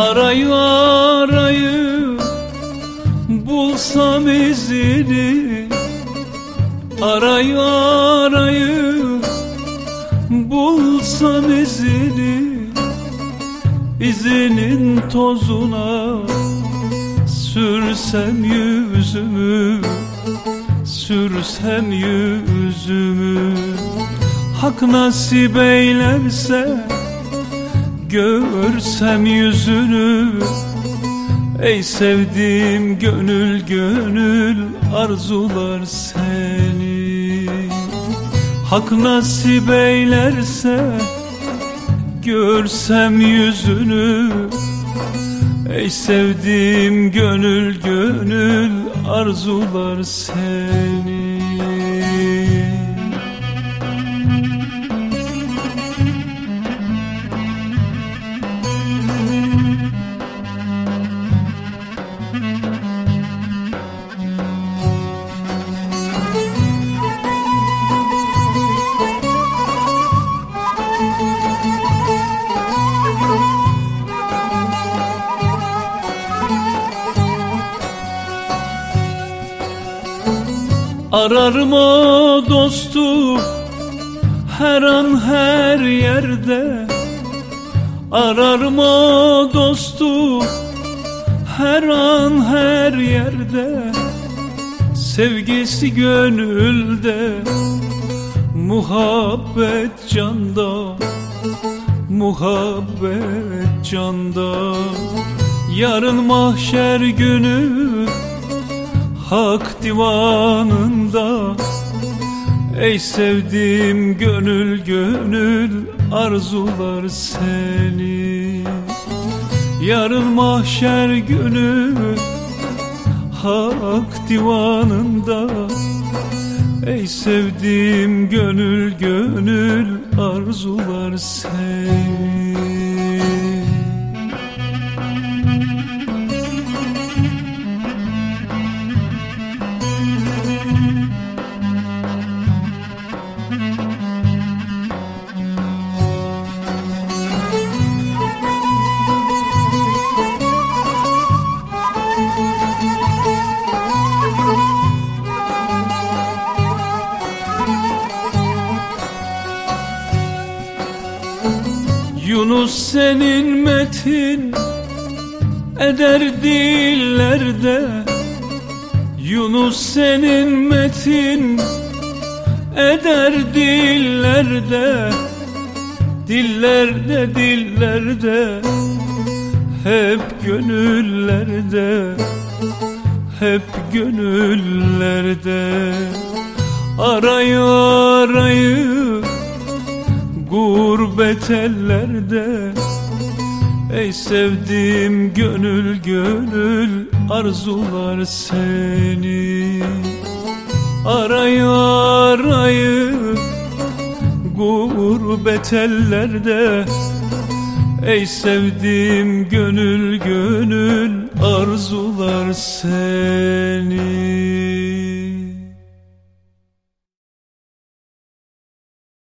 Arayı arayı bulsam izini. Arayı arayı bulsam izini. İzinin tozuna sürsem yüzümü Sürsem yüzümü. Hak nasip eylerse Görsem yüzünü Ey sevdiğim gönül gönül arzular seni. Hak nasip eylerse Görsem yüzünü Ey sevdiğim gönül gönül arzular seni Ararım o dostu her an her yerde. Ararım o dostu her an her yerde. Sevgisi gönülde Muhabbet canda Muhabbet canda. Yarın mahşer günü Hak divanında Ey sevdiğim gönül gönül arzular seni. Yarın mahşer günü Hak divanında Ey sevdiğim gönül gönül arzular seni Yunus senin metin eder dillerde. Yunus senin metin eder dillerde. Dillerde dillerde hep gönüllerde. Hep gönüllerde. Arayı arayı gurbet ellerde Ey sevdiğim gönül gönül arzular seni. Arayı arayı gurbet ellerde Ey sevdiğim gönül gönül arzular seni